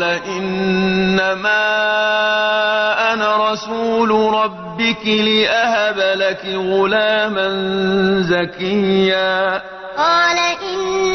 قال إنما أنا رسول ربك لأهب لك غلاما زكيا. قال إنما